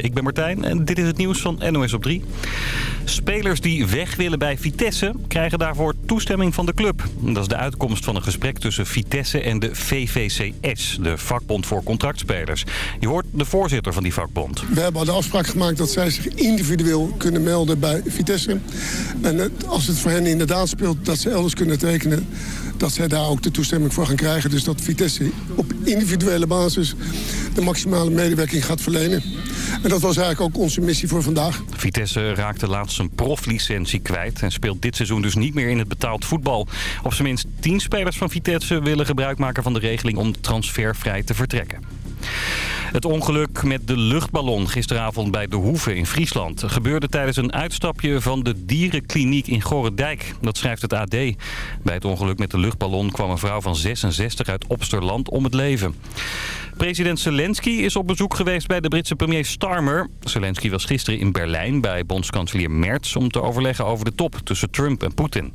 Ik ben Martijn en dit is het nieuws van NOS op 3. Spelers die weg willen bij Vitesse krijgen daarvoor toestemming van de club. Dat is de uitkomst van een gesprek tussen Vitesse en de VVCS, de vakbond voor contractspelers. Je hoort de voorzitter van die vakbond. We hebben al de afspraak gemaakt dat zij zich individueel kunnen melden bij Vitesse. En als het voor hen inderdaad speelt dat ze elders kunnen tekenen... dat zij daar ook de toestemming voor gaan krijgen. Dus dat Vitesse op individuele basis de maximale medewerking gaat verlenen. En dat was eigenlijk ook onze missie voor vandaag. Vitesse raakte laatst zijn proflicentie kwijt... en speelt dit seizoen dus niet meer in het betaald voetbal. Op zijn minst tien spelers van Vitesse willen gebruik maken van de regeling... om transfervrij te vertrekken. Het ongeluk met de luchtballon gisteravond bij De Hoeve in Friesland... gebeurde tijdens een uitstapje van de dierenkliniek in Gorredijk. Dat schrijft het AD. Bij het ongeluk met de luchtballon kwam een vrouw van 66 uit Opsterland om het leven. President Zelensky is op bezoek geweest bij de Britse premier Starmer. Zelensky was gisteren in Berlijn bij bondskanselier Merz... om te overleggen over de top tussen Trump en Poetin.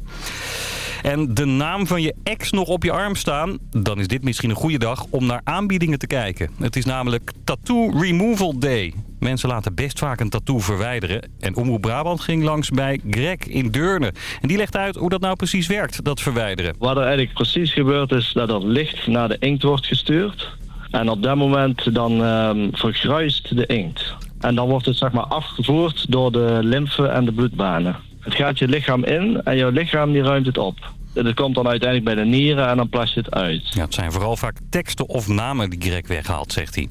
En de naam van je ex nog op je arm staan... dan is dit misschien een goede dag om naar aanbiedingen te kijken. Het is namelijk Tattoo Removal Day. Mensen laten best vaak een tattoo verwijderen. En Omroep Brabant ging langs bij Greg in Deurne. En die legt uit hoe dat nou precies werkt, dat verwijderen. Wat er eigenlijk precies gebeurt is dat dat licht naar de inkt wordt gestuurd. En op dat moment dan um, vergruist de inkt. En dan wordt het zeg maar afgevoerd door de lymfe en de bloedbanen. Het gaat je lichaam in en jouw lichaam die ruimt het op. Dat komt dan uiteindelijk bij de nieren en dan plas je het uit. Ja, het zijn vooral vaak teksten of namen die Greg weghaalt, zegt hij.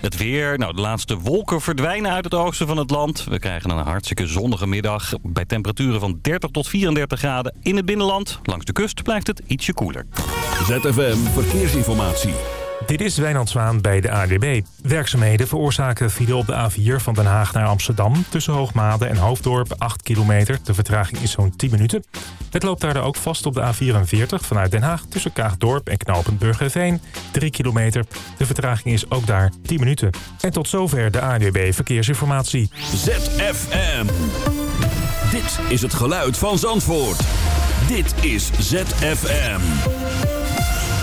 Het weer, nou de laatste wolken verdwijnen uit het oosten van het land. We krijgen een hartstikke zonnige middag bij temperaturen van 30 tot 34 graden in het binnenland. Langs de kust blijft het ietsje koeler. ZFM Verkeersinformatie. Dit is Wijnand Zwaan bij de ADB. Werkzaamheden veroorzaken file op de A4 van Den Haag naar Amsterdam... tussen Hoogmade en Hoofddorp 8 kilometer. De vertraging is zo'n 10 minuten. Het loopt daar ook vast op de A44 vanuit Den Haag... tussen Kaagdorp en Knopend Burgerveen 3 kilometer. De vertraging is ook daar 10 minuten. En tot zover de ADB Verkeersinformatie. ZFM. Dit is het geluid van Zandvoort. Dit is ZFM.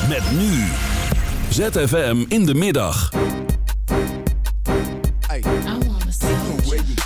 Met nu... ZFM in de middag. Hey.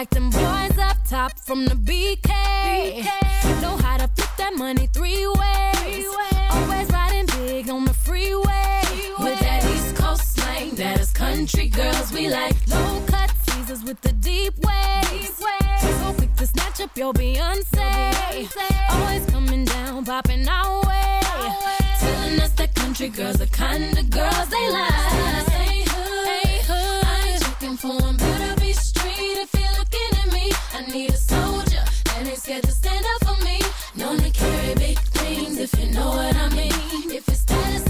like them boys up top from the BK. Know how to flip that money three ways. Always riding big on the freeway. With that East Coast slang, that is country girls we like. Low cut teasers with the deep waves. So quick to snatch up your Beyonce. Always coming down, popping our way. Telling us that country girls the kind of girls they like. I ain't for if you're looking at me. I need a soldier ain't scared to stand up for me. Known to carry big things if you know what I mean. If his status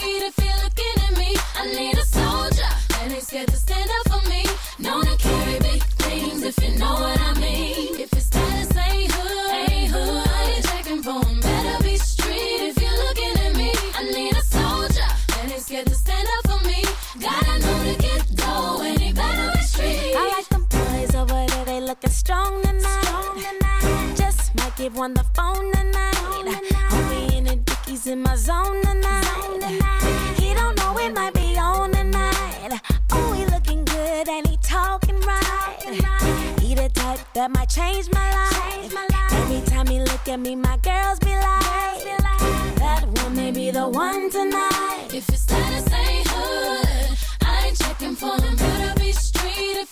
if you're looking at me. I need a soldier that ain't scared to stand up for me. Known to carry big things if you know what I mean. If your status ain't hood, ain't hood, I ain't checking for. Better be street if you're looking at me. I need a soldier that ain't scared to stand up for me. Gotta know to get dough and he better be street. I like them boys over there, they looking strong tonight. Just might give one the phone tonight. Homie in the dickies in my zone tonight. That might change my life. Every time he look at me, my girls be like, that one may be the one tonight. If your status ain't hood, I ain't checking for them. Better be street if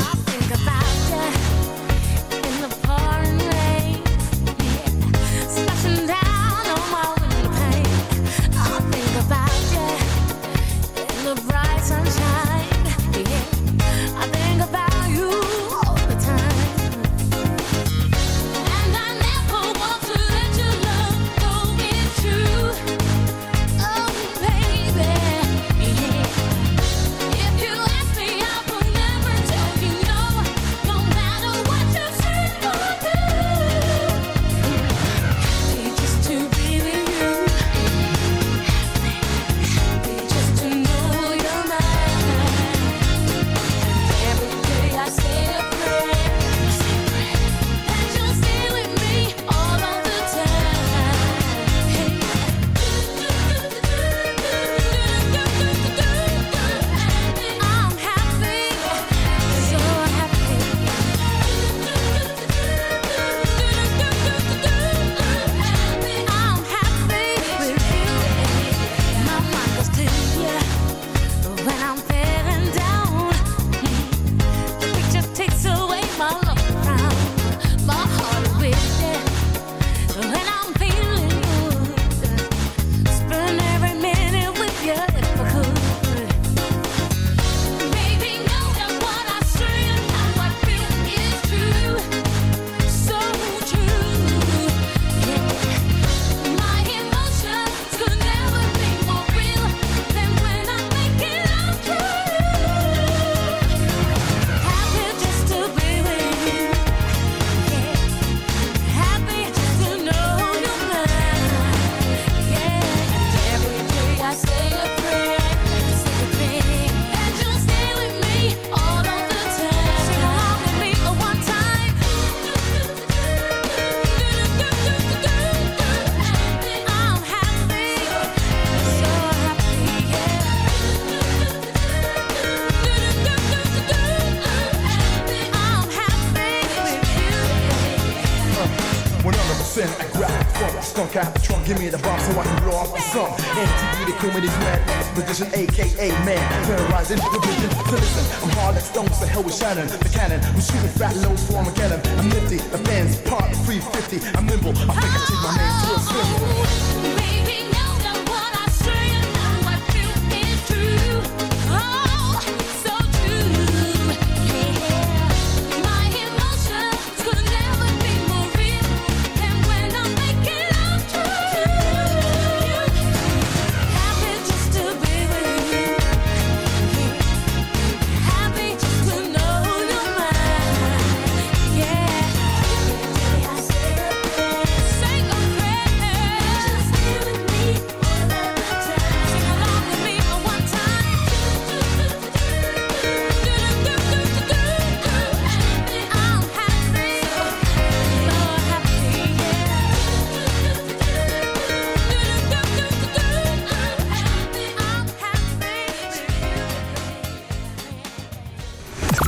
poet Shannon, the cannon. I'm shooting fat low for Armageddon. I'm nifty, the fans part 350. I'm nimble. I think I take my name to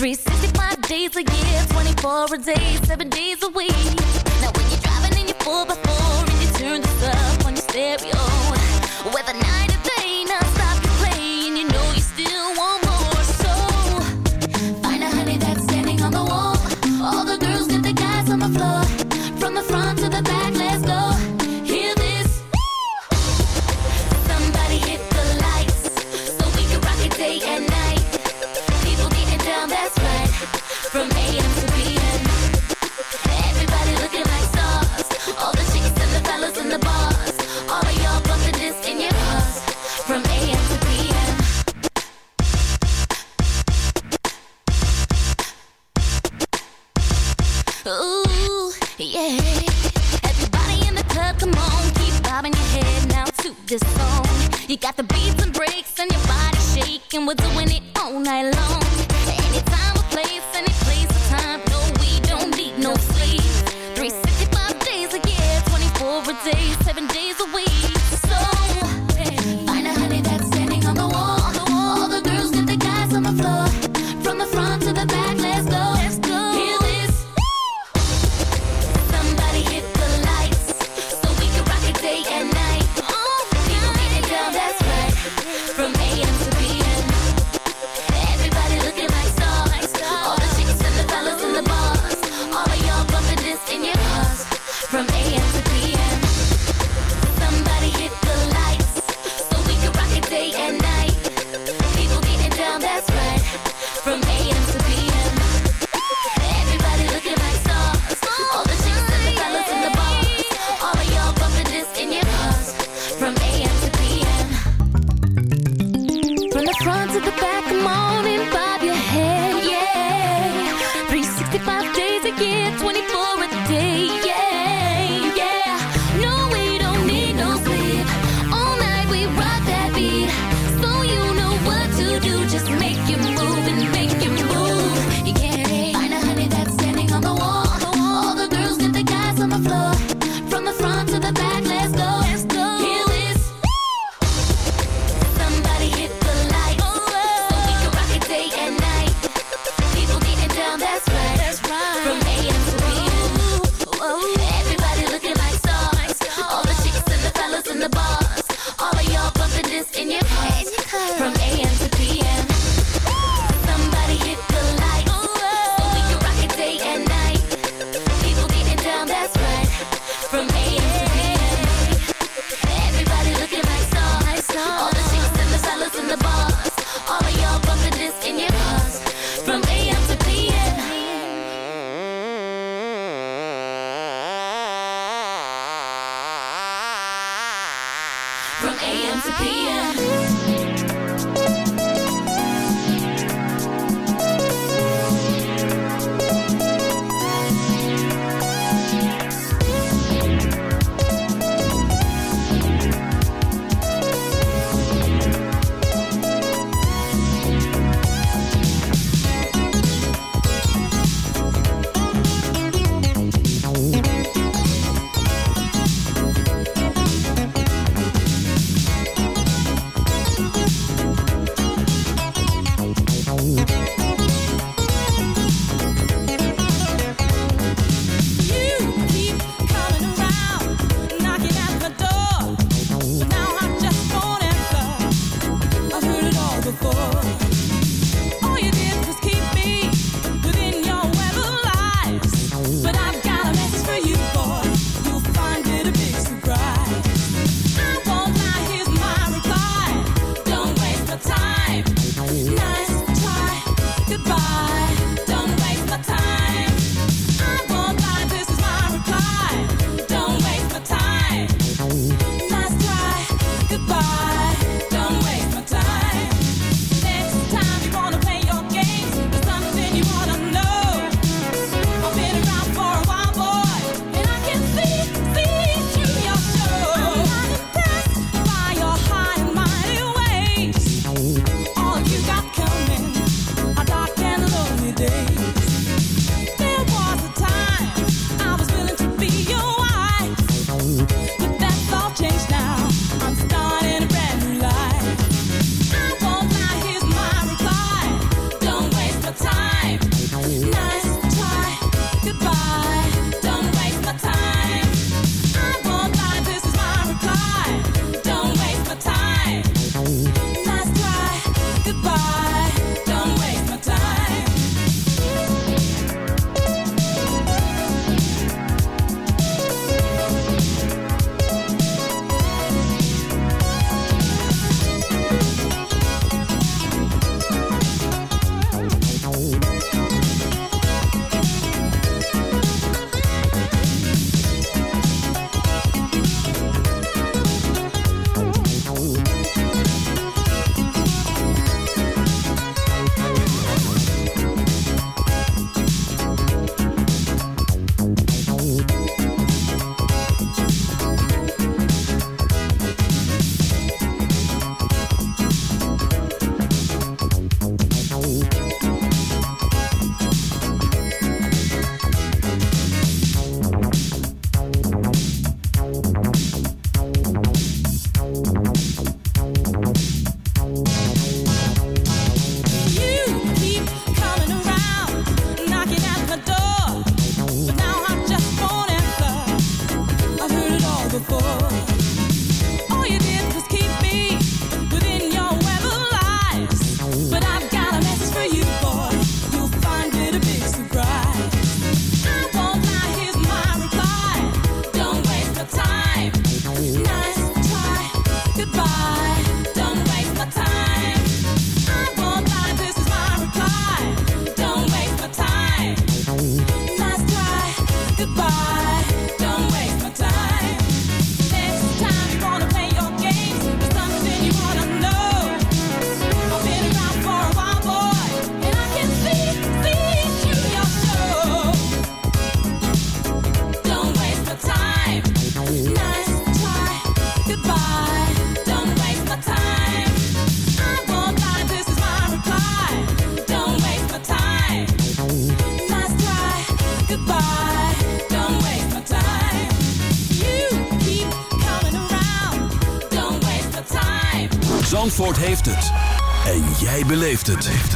365 days a year, 24 a day, 7 days a week. Now when you're driving in your 4x4 and you turn this up on your stereo I love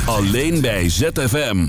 Alleen bij ZFM.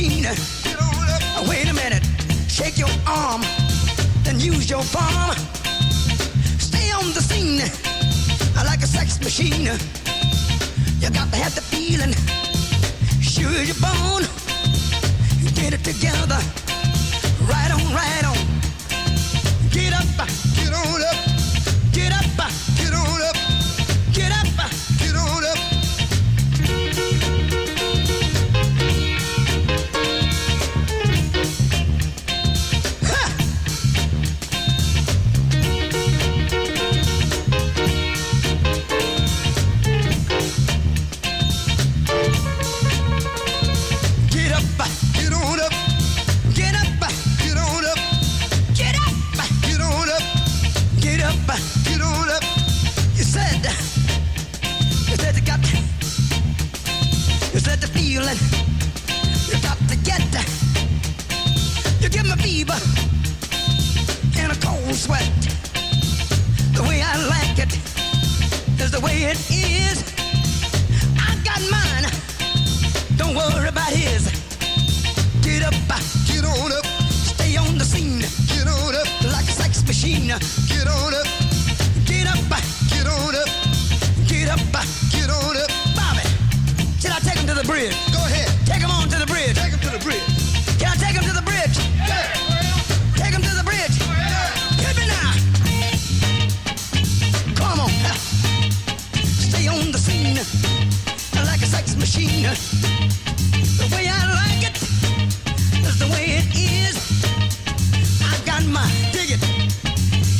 Machine. Wait a minute, shake your arm, then use your palm. Stay on the scene like a sex machine. You got to have the feeling, sure as you're. Get it together, right on, right on. Get up, get on up, get up, get on up, the way it is. I got mine. Don't worry about his. Get up, get on up, stay on the scene. Get on up like a sex machine. Get on up, get up, get on up, get up, get on up. Bobby, should I take him to the bridge? Go ahead. Take him on to the bridge. Take him to the bridge. Machine. The way I like it is the way it is. I got my dig it.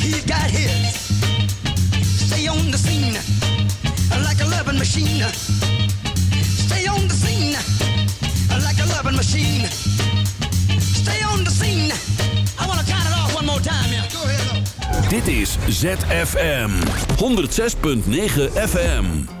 He's got his. Stay on the scene like a loving machine. Stay on the scene like a loving machine. Stay on the scene. I want to count it off one more time, yeah. Go ahead. Dit is ZFM 106.9 FM.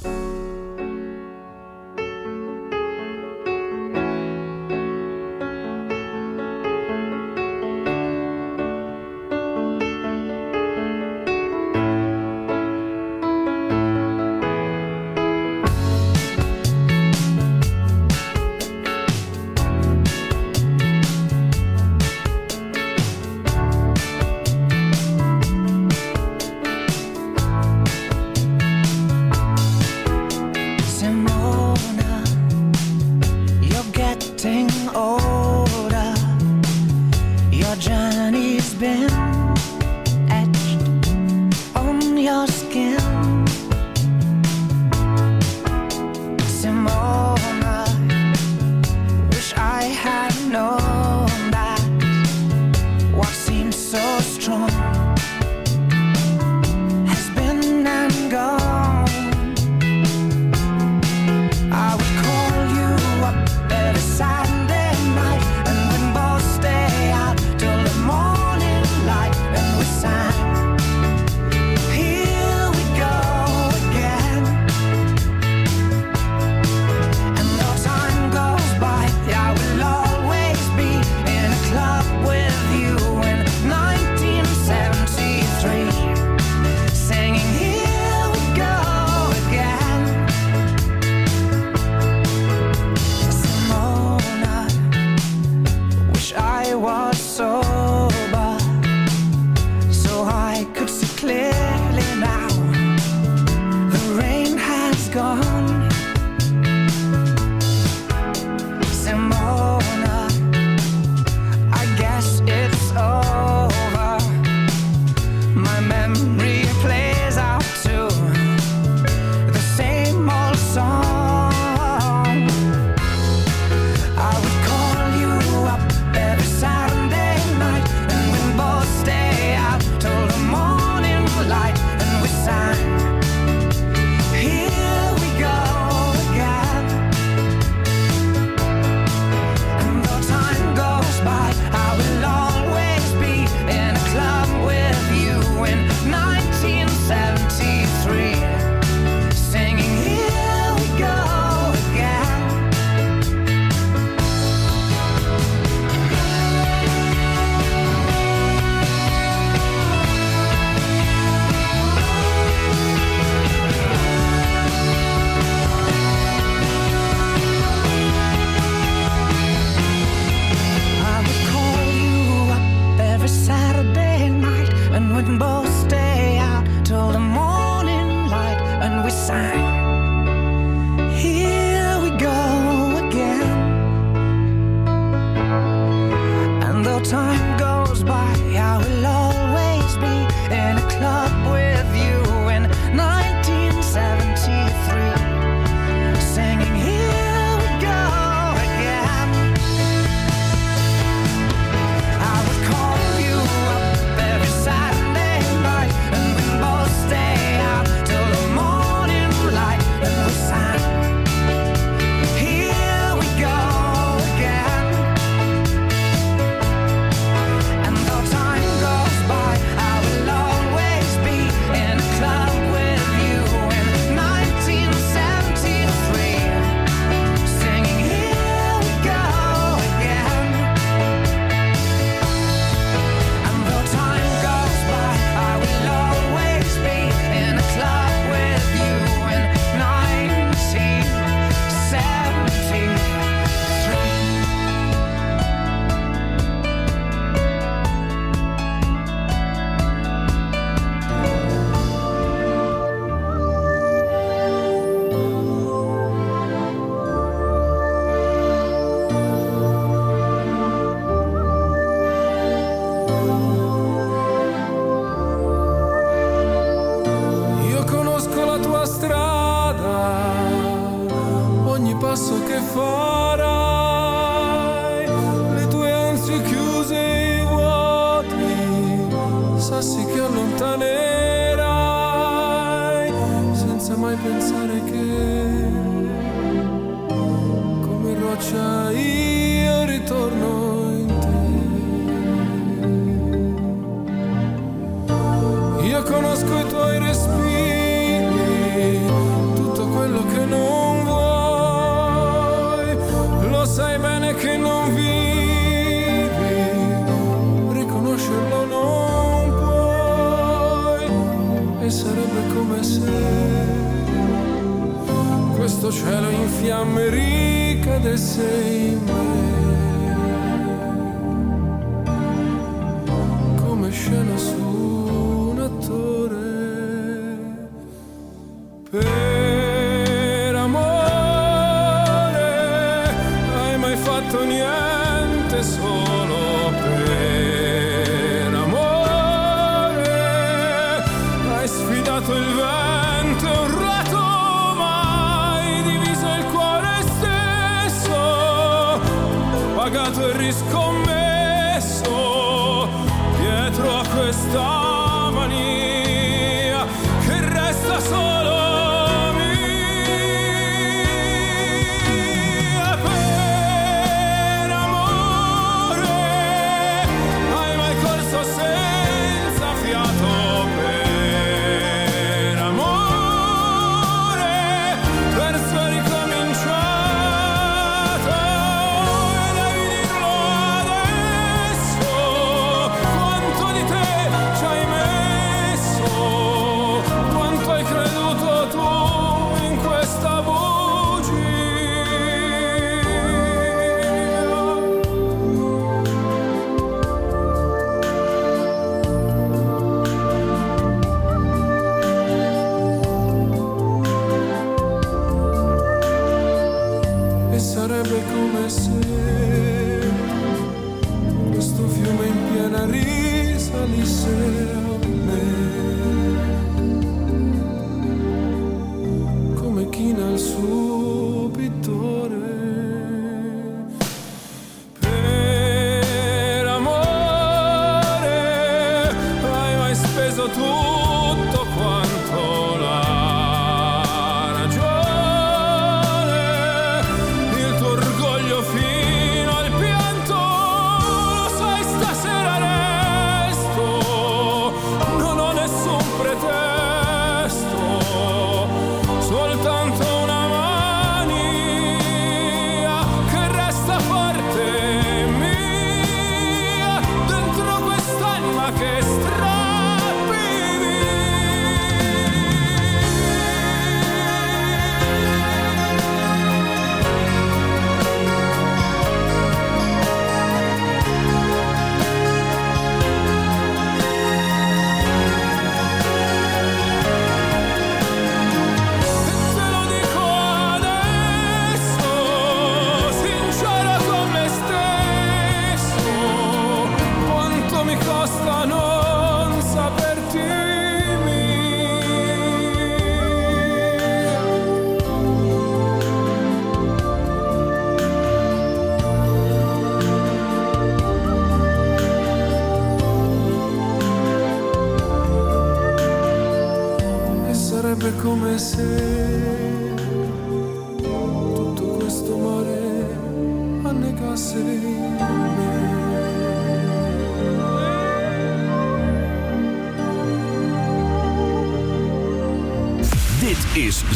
the stars.